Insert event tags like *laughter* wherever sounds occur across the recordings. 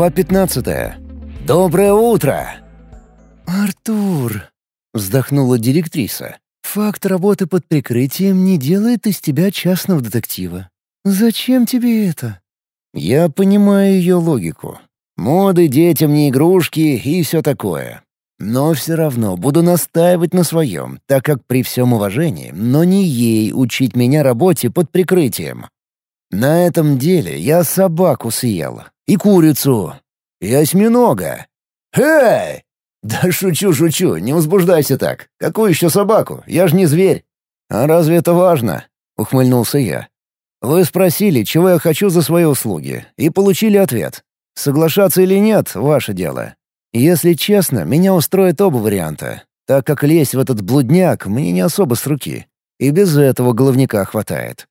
Глава 15. Доброе утро! «Артур!» — вздохнула директриса. «Факт работы под прикрытием не делает из тебя частного детектива. Зачем тебе это?» Я понимаю ее логику. Моды детям не игрушки и все такое. Но все равно буду настаивать на своем, так как при всем уважении, но не ей учить меня работе под прикрытием. На этом деле я собаку съел, и курицу, и осьминога. «Эй!» «Да шучу-шучу, не возбуждайся так. Какую еще собаку? Я же не зверь». «А разве это важно?» — ухмыльнулся я. «Вы спросили, чего я хочу за свои услуги, и получили ответ. Соглашаться или нет — ваше дело. Если честно, меня устроит оба варианта, так как лезть в этот блудняк мне не особо с руки. И без этого головника хватает».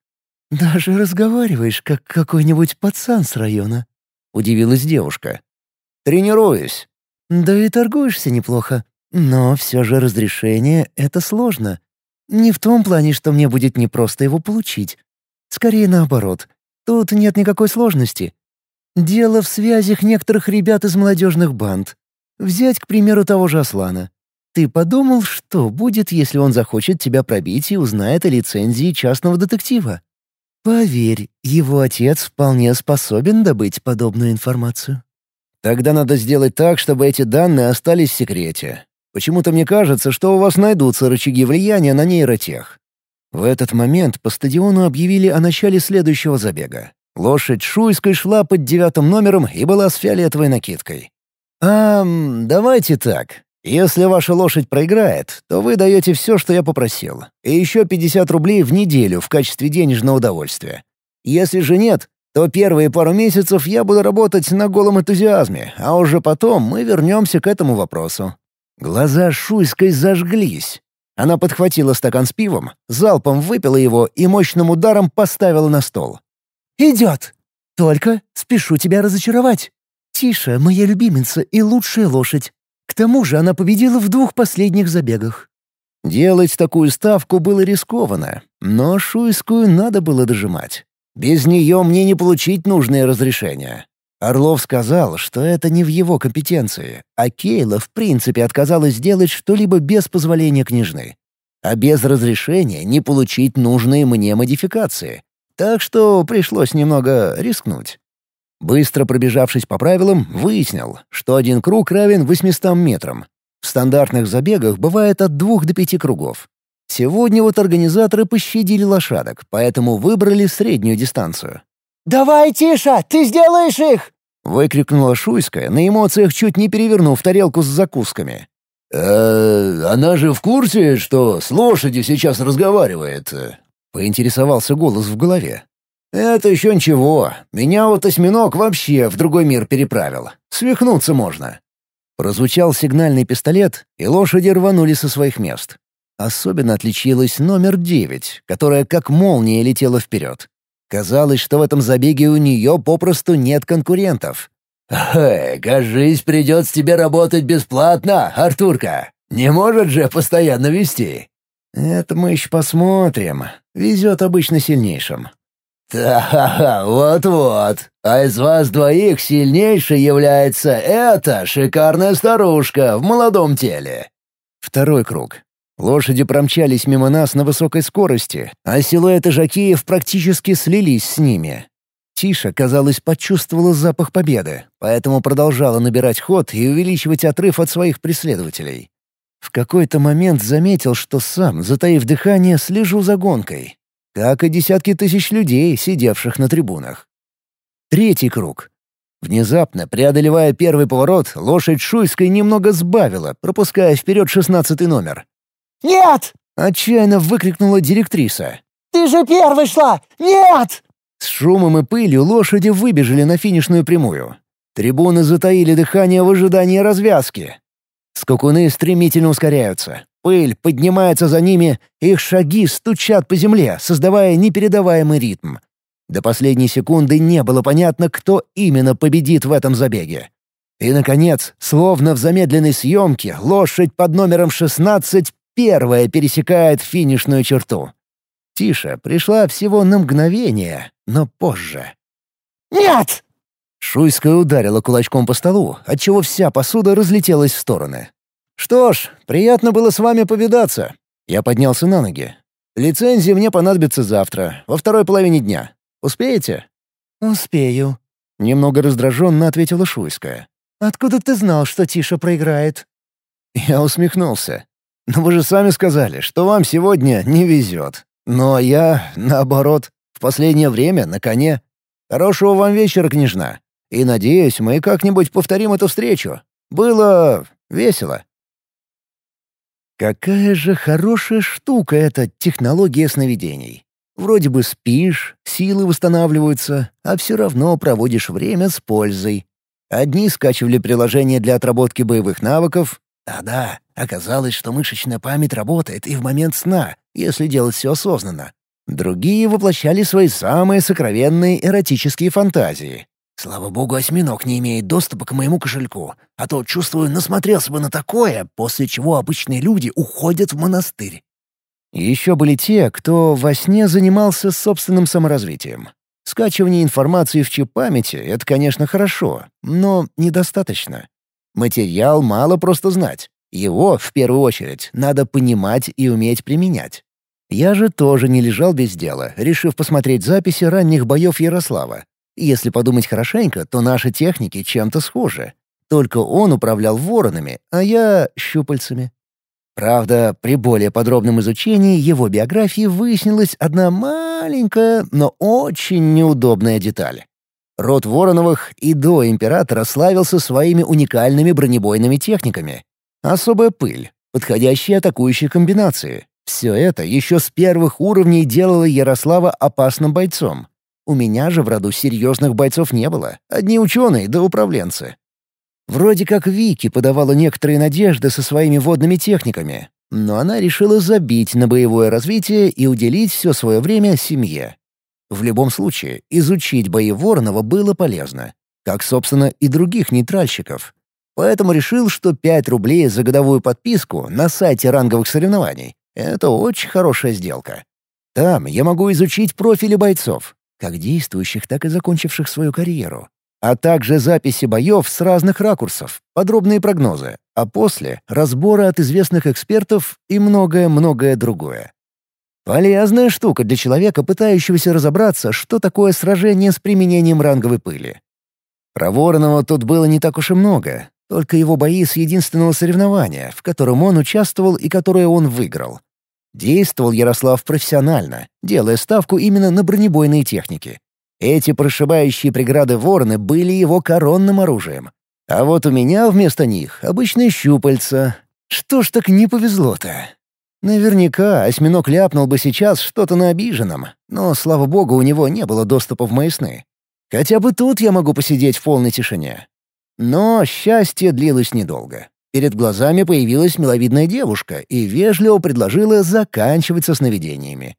«Даже разговариваешь, как какой-нибудь пацан с района», — удивилась девушка. «Тренируюсь». «Да и торгуешься неплохо. Но все же разрешение — это сложно. Не в том плане, что мне будет непросто его получить. Скорее наоборот. Тут нет никакой сложности. Дело в связях некоторых ребят из молодежных банд. Взять, к примеру, того же Аслана. Ты подумал, что будет, если он захочет тебя пробить и узнает о лицензии частного детектива? Поверь, его отец вполне способен добыть подобную информацию. Тогда надо сделать так, чтобы эти данные остались в секрете. Почему-то мне кажется, что у вас найдутся рычаги влияния на нейротех. В этот момент по стадиону объявили о начале следующего забега. Лошадь Шуйской шла под девятым номером и была с фиолетовой накидкой. «А, давайте так. Если ваша лошадь проиграет, то вы даете все, что я попросил, и еще 50 рублей в неделю в качестве денежного удовольствия. Если же нет, то первые пару месяцев я буду работать на голом энтузиазме, а уже потом мы вернемся к этому вопросу». Глаза Шуйской зажглись. Она подхватила стакан с пивом, залпом выпила его и мощным ударом поставила на стол. «Идет! Только спешу тебя разочаровать. Тише, моя любимица и лучшая лошадь. К тому же она победила в двух последних забегах». Делать такую ставку было рискованно, но Шуйскую надо было дожимать. Без нее мне не получить нужное разрешение. Орлов сказал, что это не в его компетенции, а Кейла в принципе отказалась сделать что-либо без позволения княжны. А без разрешения не получить нужные мне модификации. Так что пришлось немного рискнуть. Быстро пробежавшись по правилам, выяснил, что один круг равен 800 метрам. В стандартных забегах бывает от двух до пяти кругов. Сегодня вот организаторы пощадили лошадок, поэтому выбрали среднюю дистанцию. «Давай, Тиша, ты сделаешь их!» — выкрикнула Шуйская, на эмоциях чуть не перевернув тарелку с закусками. «Э, она же в курсе, что с лошадью сейчас разговаривает?» — поинтересовался голос в голове. «Это еще ничего. Меня вот осьминог вообще в другой мир переправил. Свихнуться можно». Прозвучал сигнальный пистолет, и лошади рванули со своих мест. Особенно отличилась номер девять, которая как молния летела вперед. Казалось, что в этом забеге у нее попросту нет конкурентов. «Эй, кажись, придется тебе работать бесплатно, Артурка. Не может же постоянно вести». «Это мы еще посмотрим. Везет обычно сильнейшим. «Да, *laughs* вот-вот. А из вас двоих сильнейшей является эта шикарная старушка в молодом теле». Второй круг. Лошади промчались мимо нас на высокой скорости, а силуэты жакеев практически слились с ними. Тиша, казалось, почувствовала запах победы, поэтому продолжала набирать ход и увеличивать отрыв от своих преследователей. В какой-то момент заметил, что сам, затаив дыхание, слежу за гонкой, как и десятки тысяч людей, сидевших на трибунах. Третий круг. Внезапно, преодолевая первый поворот, лошадь Шуйской немного сбавила, пропуская вперед шестнадцатый номер. «Нет!» — отчаянно выкрикнула директриса. «Ты же первый шла! Нет!» С шумом и пылью лошади выбежали на финишную прямую. Трибуны затаили дыхание в ожидании развязки. Скакуны стремительно ускоряются. Пыль поднимается за ними, их шаги стучат по земле, создавая непередаваемый ритм. До последней секунды не было понятно, кто именно победит в этом забеге. И, наконец, словно в замедленной съемке, лошадь под номером 16 первая пересекает финишную черту. Тиша пришла всего на мгновение, но позже. «Нет!» Шуйская ударила кулачком по столу, отчего вся посуда разлетелась в стороны. «Что ж, приятно было с вами повидаться». Я поднялся на ноги. «Лицензия мне понадобится завтра, во второй половине дня. Успеете?» «Успею», — немного раздраженно ответила Шуйская. «Откуда ты знал, что Тиша проиграет?» Я усмехнулся. «Но вы же сами сказали, что вам сегодня не везет. Но я, наоборот, в последнее время на коне. Хорошего вам вечера, княжна. И надеюсь, мы как-нибудь повторим эту встречу. Было весело». Какая же хорошая штука эта технология сновидений. Вроде бы спишь, силы восстанавливаются, а все равно проводишь время с пользой. Одни скачивали приложение для отработки боевых навыков. Да-да, оказалось, что мышечная память работает и в момент сна, если делать все осознанно. Другие воплощали свои самые сокровенные эротические фантазии. Слава богу, осьминог не имеет доступа к моему кошельку, а то, чувствую, насмотрелся бы на такое, после чего обычные люди уходят в монастырь. Еще были те, кто во сне занимался собственным саморазвитием. Скачивание информации в чип памяти — это, конечно, хорошо, но недостаточно. Материал мало просто знать. Его, в первую очередь, надо понимать и уметь применять. Я же тоже не лежал без дела, решив посмотреть записи ранних боев Ярослава, если подумать хорошенько, то наши техники чем-то схожи. Только он управлял воронами, а я — щупальцами. Правда, при более подробном изучении его биографии выяснилась одна маленькая, но очень неудобная деталь. Род Вороновых и до императора славился своими уникальными бронебойными техниками. Особая пыль, подходящие атакующие комбинации. Все это еще с первых уровней делало Ярослава опасным бойцом. У меня же в роду серьезных бойцов не было, одни ученые да управленцы. Вроде как Вики подавала некоторые надежды со своими водными техниками, но она решила забить на боевое развитие и уделить все свое время семье. В любом случае, изучить бои Воронова было полезно, как, собственно, и других нейтральщиков. Поэтому решил, что 5 рублей за годовую подписку на сайте ранговых соревнований — это очень хорошая сделка. Там я могу изучить профили бойцов, как действующих, так и закончивших свою карьеру, а также записи боев с разных ракурсов, подробные прогнозы, а после — разборы от известных экспертов и многое-многое другое. Полезная штука для человека, пытающегося разобраться, что такое сражение с применением ранговой пыли. Про Воронова тут было не так уж и много, только его бои с единственного соревнования, в котором он участвовал и которое он выиграл. Действовал Ярослав профессионально, делая ставку именно на бронебойные техники. Эти прошибающие преграды вороны были его коронным оружием. А вот у меня вместо них обычные щупальца. Что ж так не повезло-то? Наверняка осьминог ляпнул бы сейчас что-то на обиженном, но, слава богу, у него не было доступа в мои сны. Хотя бы тут я могу посидеть в полной тишине. Но счастье длилось недолго. Перед глазами появилась миловидная девушка и вежливо предложила заканчивать со сновидениями.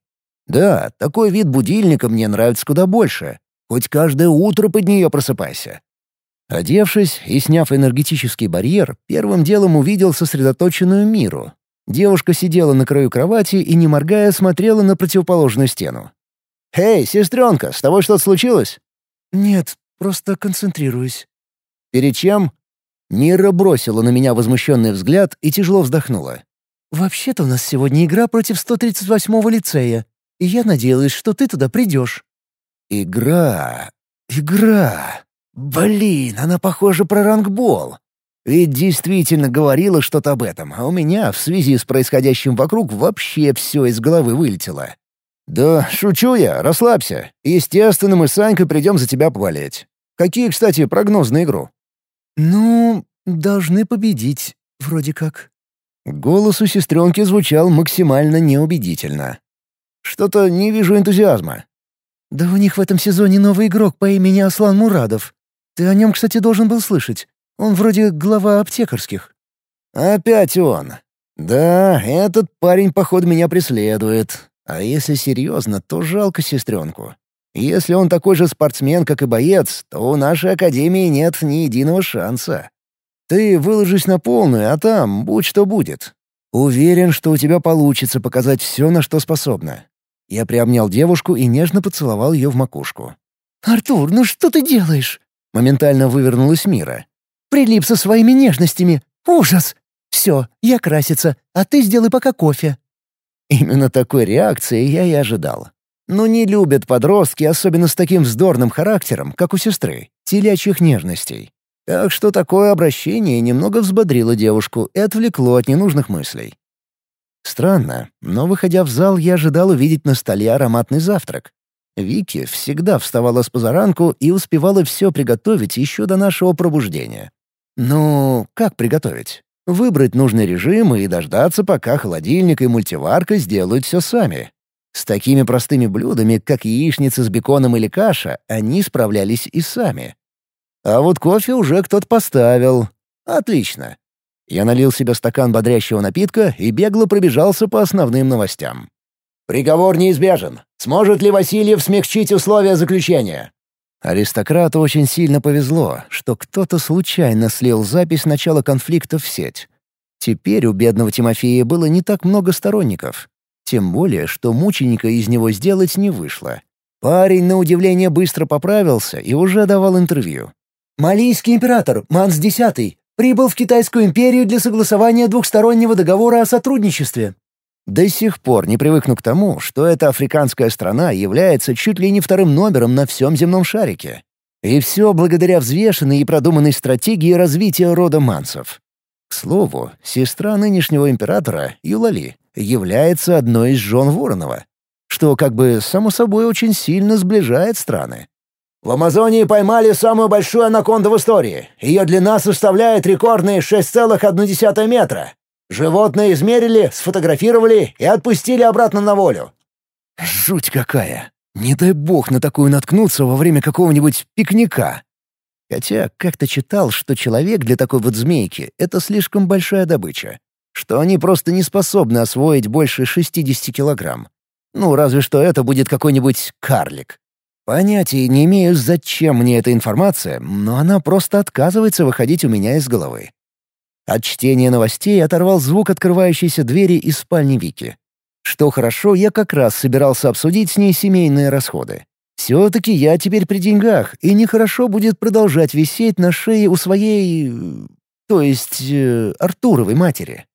Да, такой вид будильника мне нравится куда больше. Хоть каждое утро под нее просыпайся. Одевшись и сняв энергетический барьер, первым делом увидел сосредоточенную миру. Девушка сидела на краю кровати и, не моргая, смотрела на противоположную стену. «Эй, сестренка, с тобой что-то случилось?» «Нет, просто концентрируюсь». «Перед чем?» Мира бросила на меня возмущенный взгляд и тяжело вздохнула. «Вообще-то у нас сегодня игра против 138-го лицея, и я надеялась, что ты туда придешь». «Игра... игра... Блин, она похожа про рангбол. Ведь действительно говорила что-то об этом, а у меня в связи с происходящим вокруг вообще все из головы вылетело. «Да шучу я, расслабься. Естественно, мы с Санькой придем за тебя поболеть. Какие, кстати, прогнозы на игру?» «Ну, должны победить, вроде как». Голос у сестренки звучал максимально неубедительно. «Что-то не вижу энтузиазма». «Да у них в этом сезоне новый игрок по имени Аслан Мурадов. Ты о нем, кстати, должен был слышать. Он вроде глава аптекарских». «Опять он. Да, этот парень, походу, меня преследует. А если серьезно, то жалко сестренку. Если он такой же спортсмен, как и боец, то у нашей академии нет ни единого шанса. Ты выложись на полную, а там будь что будет. Уверен, что у тебя получится показать все, на что способна». Я приобнял девушку и нежно поцеловал ее в макушку. «Артур, ну что ты делаешь?» Моментально вывернулась Мира. «Прилип со своими нежностями! Ужас! Все, я краситься, а ты сделай пока кофе». Именно такой реакции я и ожидал. Но не любят подростки, особенно с таким вздорным характером, как у сестры, телячьих нежностей. Так что такое обращение немного взбодрило девушку и отвлекло от ненужных мыслей. Странно, но, выходя в зал, я ожидал увидеть на столе ароматный завтрак. Вики всегда вставала с позаранку и успевала все приготовить еще до нашего пробуждения. Ну, как приготовить? Выбрать нужный режим и дождаться, пока холодильник и мультиварка сделают все сами. С такими простыми блюдами, как яичница с беконом или каша, они справлялись и сами. А вот кофе уже кто-то поставил. Отлично. Я налил себе стакан бодрящего напитка и бегло пробежался по основным новостям. «Приговор неизбежен. Сможет ли Васильев смягчить условия заключения?» Аристократу очень сильно повезло, что кто-то случайно слил запись начала конфликта в сеть. Теперь у бедного Тимофея было не так много сторонников. Тем более, что мученика из него сделать не вышло. Парень, на удивление, быстро поправился и уже давал интервью. «Малийский император, Манс X, прибыл в Китайскую империю для согласования двухстороннего договора о сотрудничестве. До сих пор не привыкну к тому, что эта африканская страна является чуть ли не вторым номером на всем земном шарике. И все благодаря взвешенной и продуманной стратегии развития рода мансов. К слову, сестра нынешнего императора, Юлали, является одной из жен Воронова, что как бы само собой очень сильно сближает страны. В Амазонии поймали самую большую анаконду в истории. Ее длина составляет рекордные 6,1 метра. Животное измерили, сфотографировали и отпустили обратно на волю. Жуть какая! Не дай бог на такую наткнуться во время какого-нибудь пикника. Хотя как-то читал, что человек для такой вот змейки — это слишком большая добыча, что они просто не способны освоить больше 60 килограмм. Ну, разве что это будет какой-нибудь карлик. Понятия не имею, зачем мне эта информация, но она просто отказывается выходить у меня из головы. От чтения новостей оторвал звук открывающейся двери из спальни Вики. Что хорошо, я как раз собирался обсудить с ней семейные расходы. Все-таки я теперь при деньгах, и нехорошо будет продолжать висеть на шее у своей... то есть... Э, Артуровой матери.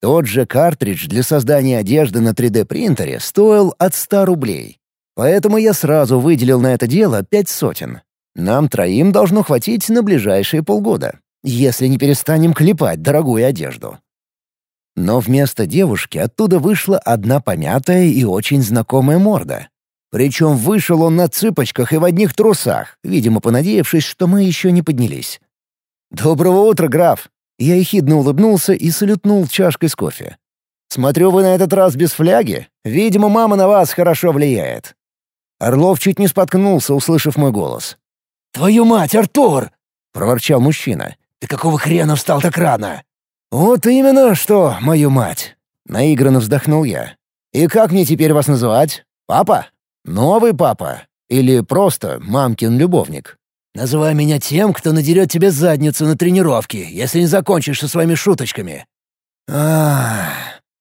Тот же картридж для создания одежды на 3D-принтере стоил от 100 рублей. Поэтому я сразу выделил на это дело пять сотен. Нам троим должно хватить на ближайшие полгода если не перестанем клепать дорогую одежду. Но вместо девушки оттуда вышла одна помятая и очень знакомая морда. Причем вышел он на цыпочках и в одних трусах, видимо, понадеявшись, что мы еще не поднялись. «Доброго утра, граф!» Я ехидно улыбнулся и салютнул чашкой с кофе. «Смотрю, вы на этот раз без фляги. Видимо, мама на вас хорошо влияет». Орлов чуть не споткнулся, услышав мой голос. «Твою мать, Артур!» — проворчал мужчина. Ты какого хрена встал так рано?» «Вот именно что, мою мать!» — наигранно вздохнул я. «И как мне теперь вас называть? Папа? Новый папа? Или просто мамкин любовник?» «Называй меня тем, кто надерет тебе задницу на тренировке, если не закончишь со своими шуточками». А,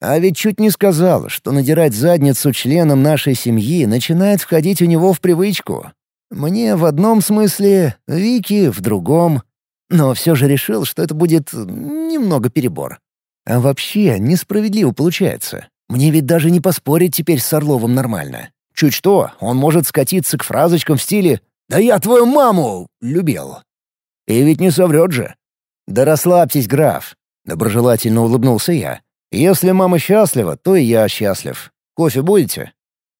а ведь чуть не сказал, что надирать задницу членам нашей семьи начинает входить у него в привычку. Мне в одном смысле, Вики в другом — но все же решил, что это будет немного перебор. А вообще, несправедливо получается. Мне ведь даже не поспорить теперь с Орловым нормально. Чуть что, он может скатиться к фразочкам в стиле «Да я твою маму любил». И ведь не соврет же. «Да расслабьтесь, граф», — доброжелательно улыбнулся я. «Если мама счастлива, то и я счастлив. Кофе будете?»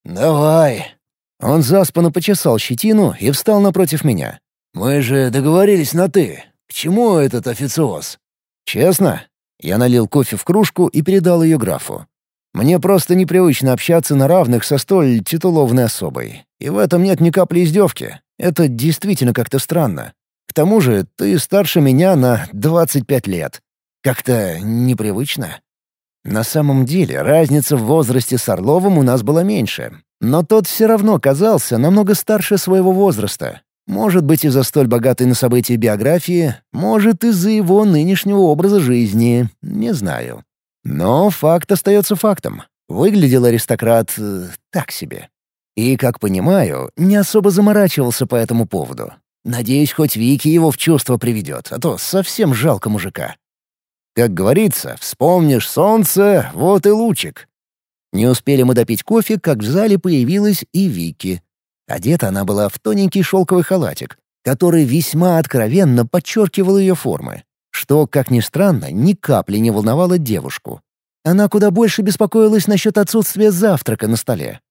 «Давай». Он заспанно почесал щетину и встал напротив меня. «Мы же договорились на «ты». К чему этот официоз?» «Честно?» Я налил кофе в кружку и передал ее графу. «Мне просто непривычно общаться на равных со столь титулованной особой. И в этом нет ни капли издевки. Это действительно как-то странно. К тому же ты старше меня на 25 лет. Как-то непривычно». На самом деле разница в возрасте с Орловым у нас была меньше, но тот все равно казался намного старше своего возраста, может быть, из-за столь богатой на события биографии, может, из-за его нынешнего образа жизни, не знаю. Но факт остается фактом. Выглядел аристократ э, так себе. И, как понимаю, не особо заморачивался по этому поводу. Надеюсь, хоть Вики его в чувство приведет, а то совсем жалко мужика. Как говорится, вспомнишь солнце, вот и лучик. Не успели мы допить кофе, как в зале появилась и Вики. Одета она была в тоненький шелковый халатик, который весьма откровенно подчеркивал ее формы, что, как ни странно, ни капли не волновало девушку. Она куда больше беспокоилась насчет отсутствия завтрака на столе.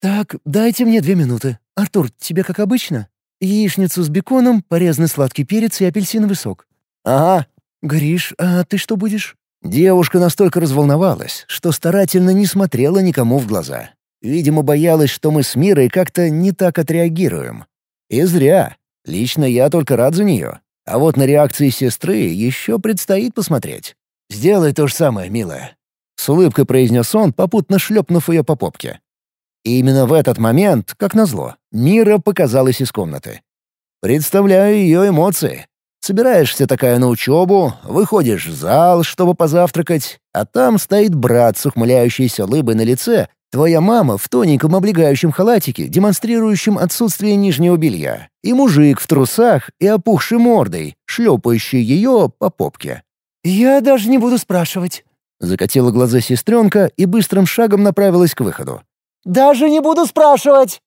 «Так, дайте мне две минуты. Артур, тебе как обычно? Яичницу с беконом, порезанный сладкий перец и апельсиновый сок». «Ага». «Гриш, а ты что будешь?» Девушка настолько разволновалась, что старательно не смотрела никому в глаза. Видимо, боялась, что мы с Мирой как-то не так отреагируем. И зря. Лично я только рад за нее. А вот на реакции сестры еще предстоит посмотреть. «Сделай то же самое, милая», — с улыбкой произнес он, попутно шлепнув ее по попке. И именно в этот момент, как назло, Мира показалась из комнаты. Представляю ее эмоции. Собираешься такая на учебу, выходишь в зал, чтобы позавтракать, а там стоит брат с ухмыляющейся улыбой на лице, твоя мама в тоненьком облегающем халатике, демонстрирующем отсутствие нижнего белья, и мужик в трусах и опухшей мордой, шлепающий ее по попке. «Я даже не буду спрашивать», — закатила глаза сестренка и быстрым шагом направилась к выходу. «Даже не буду спрашивать!»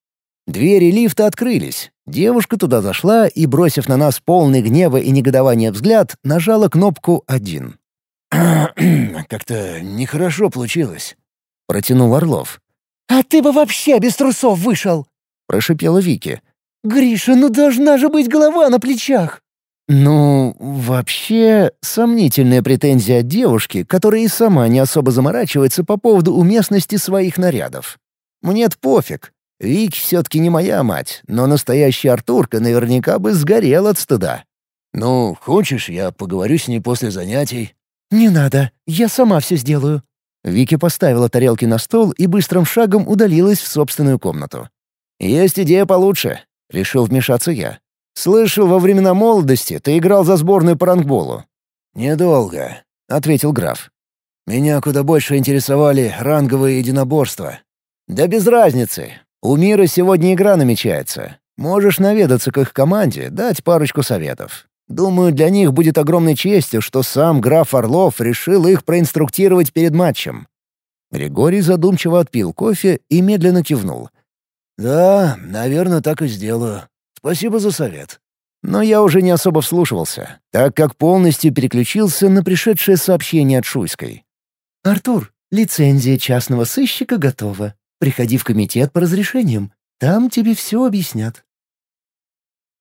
Двери лифта открылись. Девушка туда зашла и, бросив на нас полный гнева и негодования взгляд, нажала кнопку «один». *clears throat* «Как-то нехорошо получилось», — протянул Орлов. «А ты бы вообще без трусов вышел!» — прошипела Вики. «Гриша, ну должна же быть голова на плечах!» «Ну, вообще, сомнительная претензия от девушки, которая и сама не особо заморачивается по поводу уместности своих нарядов. Мне-то пофиг, Вик все-таки не моя мать, но настоящий Артурка наверняка бы сгорел от стыда. «Ну, хочешь, я поговорю с ней после занятий?» «Не надо, я сама все сделаю». Вики поставила тарелки на стол и быстрым шагом удалилась в собственную комнату. «Есть идея получше», — решил вмешаться я. «Слышал, во времена молодости ты играл за сборную по рангболу». «Недолго», — ответил граф. «Меня куда больше интересовали ранговые единоборства». «Да без разницы. У мира сегодня игра намечается. Можешь наведаться к их команде, дать парочку советов. Думаю, для них будет огромной честью, что сам граф Орлов решил их проинструктировать перед матчем». Григорий задумчиво отпил кофе и медленно кивнул. «Да, наверное, так и сделаю. Спасибо за совет». Но я уже не особо вслушивался, так как полностью переключился на пришедшее сообщение от Шуйской. «Артур, лицензия частного сыщика готова. Приходи в комитет по разрешениям. Там тебе все объяснят».